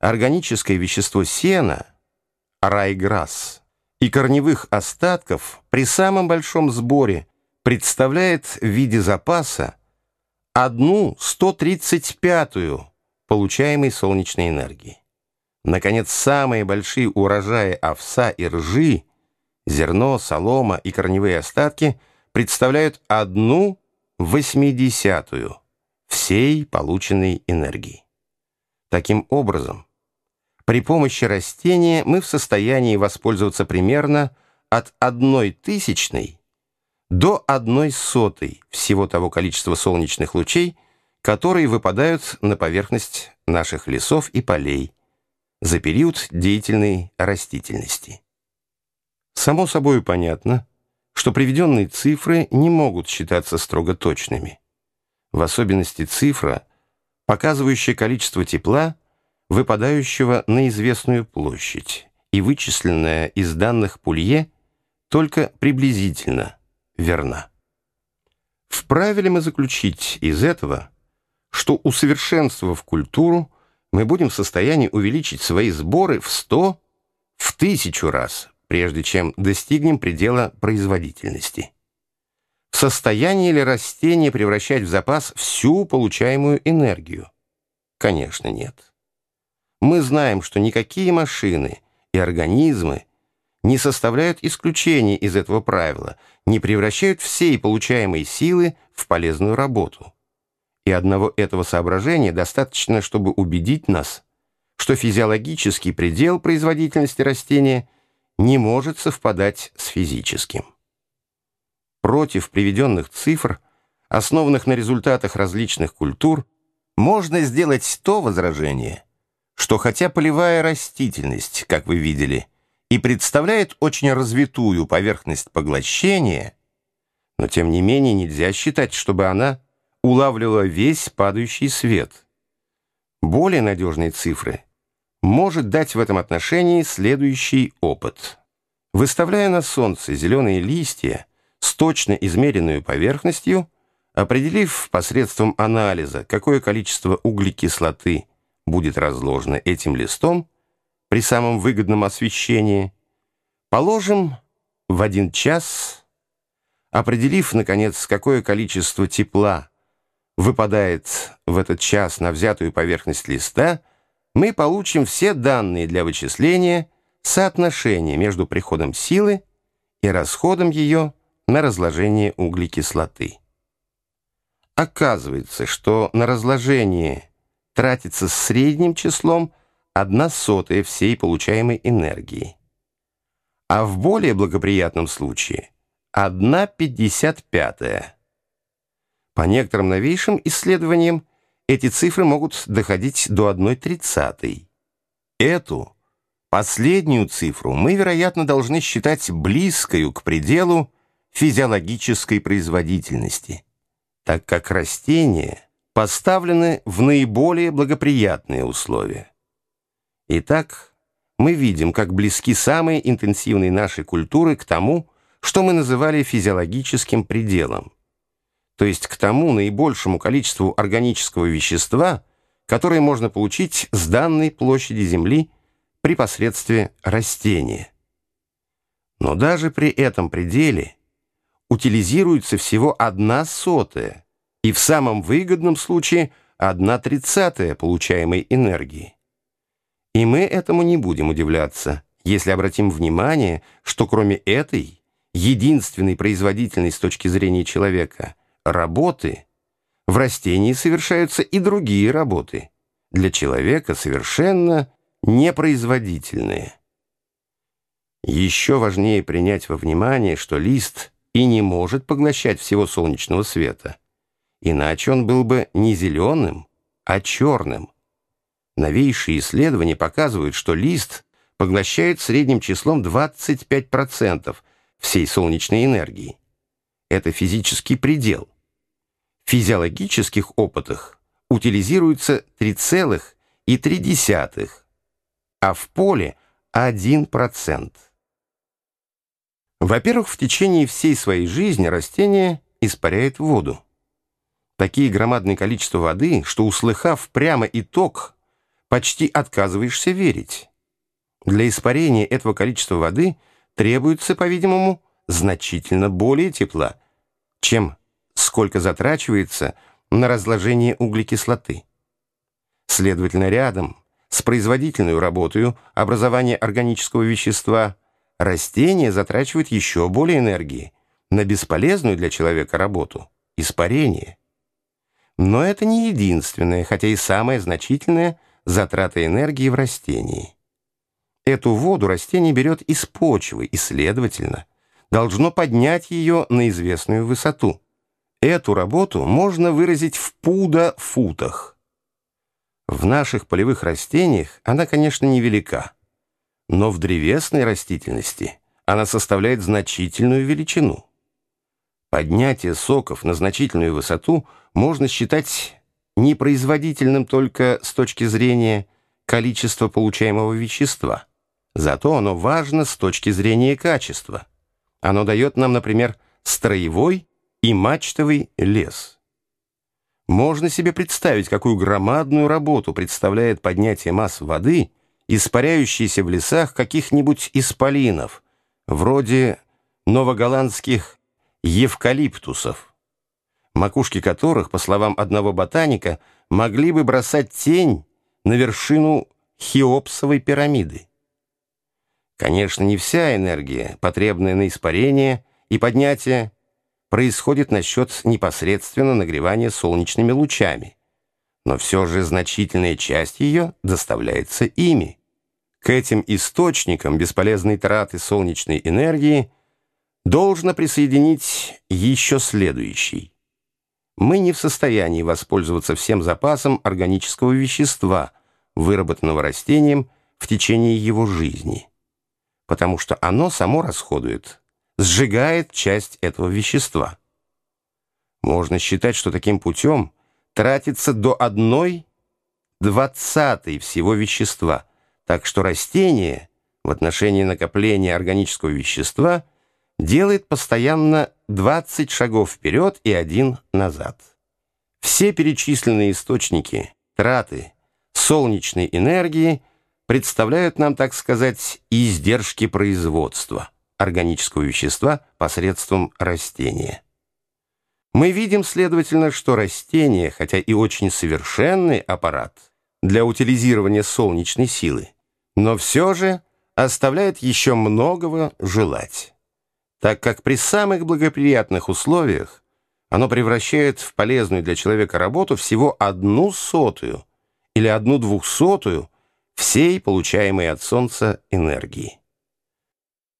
органическое вещество сена, райграсс, и корневых остатков при самом большом сборе представляет в виде запаса одну 135-ю получаемой солнечной энергии. Наконец, самые большие урожаи овса и ржи, зерно, солома и корневые остатки представляют одну восьмидесятую всей полученной энергии. Таким образом, при помощи растения мы в состоянии воспользоваться примерно от одной тысячной до одной сотой всего того количества солнечных лучей, которые выпадают на поверхность наших лесов и полей за период деятельной растительности. Само собой понятно, что приведенные цифры не могут считаться строго точными. В особенности цифра, показывающая количество тепла, выпадающего на известную площадь, и вычисленная из данных Пулье только приблизительно верна. Вправе ли мы заключить из этого, что, усовершенствовав культуру, мы будем в состоянии увеличить свои сборы в сто, в тысячу раз, прежде чем достигнем предела производительности? В состоянии ли растение превращать в запас всю получаемую энергию? Конечно, нет. Мы знаем, что никакие машины и организмы не составляют исключения из этого правила, не превращают всей получаемой силы в полезную работу. И одного этого соображения достаточно, чтобы убедить нас, что физиологический предел производительности растения не может совпадать с физическим. Против приведенных цифр, основанных на результатах различных культур, можно сделать то возражение – что хотя полевая растительность, как вы видели, и представляет очень развитую поверхность поглощения, но тем не менее нельзя считать, чтобы она улавливала весь падающий свет. Более надежные цифры может дать в этом отношении следующий опыт. Выставляя на солнце зеленые листья с точно измеренной поверхностью, определив посредством анализа, какое количество углекислоты будет разложено этим листом при самом выгодном освещении, положим в один час, определив, наконец, какое количество тепла выпадает в этот час на взятую поверхность листа, мы получим все данные для вычисления соотношения между приходом силы и расходом ее на разложение углекислоты. Оказывается, что на разложение тратится средним числом 1 сотая всей получаемой энергии. А в более благоприятном случае 1 пятьдесят По некоторым новейшим исследованиям эти цифры могут доходить до 1 тридцатой. Эту последнюю цифру мы, вероятно, должны считать близкою к пределу физиологической производительности, так как растения – поставлены в наиболее благоприятные условия. Итак, мы видим, как близки самые интенсивные наши культуры к тому, что мы называли физиологическим пределом, то есть к тому наибольшему количеству органического вещества, которое можно получить с данной площади Земли при посредстве растения. Но даже при этом пределе утилизируется всего одна сотая – и в самом выгодном случае одна тридцатая получаемой энергии. И мы этому не будем удивляться, если обратим внимание, что кроме этой, единственной производительной с точки зрения человека, работы, в растении совершаются и другие работы, для человека совершенно непроизводительные. Еще важнее принять во внимание, что лист и не может поглощать всего солнечного света – Иначе он был бы не зеленым, а черным. Новейшие исследования показывают, что лист поглощает средним числом 25% всей солнечной энергии. Это физический предел. В физиологических опытах утилизируется 3,3, а в поле 1%. Во-первых, в течение всей своей жизни растение испаряет воду такие громадные количества воды, что, услыхав прямо итог почти отказываешься верить. Для испарения этого количества воды требуется, по-видимому, значительно более тепла, чем сколько затрачивается на разложение углекислоты. Следовательно, рядом с производительной работой образования органического вещества растение затрачивает еще более энергии на бесполезную для человека работу – испарение. Но это не единственное, хотя и самое значительное затрата энергии в растении. Эту воду растение берет из почвы и, следовательно, должно поднять ее на известную высоту. Эту работу можно выразить в пуда-футах. В наших полевых растениях она, конечно, невелика, но в древесной растительности она составляет значительную величину. Поднятие соков на значительную высоту можно считать непроизводительным только с точки зрения количества получаемого вещества. Зато оно важно с точки зрения качества. Оно дает нам, например, строевой и мачтовый лес. Можно себе представить, какую громадную работу представляет поднятие масс воды, испаряющейся в лесах каких-нибудь исполинов, вроде новоголландских евкалиптусов, макушки которых, по словам одного ботаника, могли бы бросать тень на вершину Хеопсовой пирамиды. Конечно, не вся энергия, потребная на испарение и поднятие, происходит на счет непосредственно нагревания солнечными лучами, но все же значительная часть ее доставляется ими. К этим источникам бесполезной траты солнечной энергии должно присоединить еще следующий. Мы не в состоянии воспользоваться всем запасом органического вещества, выработанного растением в течение его жизни потому что оно само расходует, сжигает часть этого вещества. Можно считать, что таким путем тратится до одной двадцатой всего вещества, так что растение в отношении накопления органического вещества делает постоянно 20 шагов вперед и один назад. Все перечисленные источники траты солнечной энергии представляют нам, так сказать, издержки производства органического вещества посредством растения. Мы видим, следовательно, что растение, хотя и очень совершенный аппарат для утилизирования солнечной силы, но все же оставляет еще многого желать, так как при самых благоприятных условиях оно превращает в полезную для человека работу всего одну сотую или одну двухсотую всей получаемой от Солнца энергии.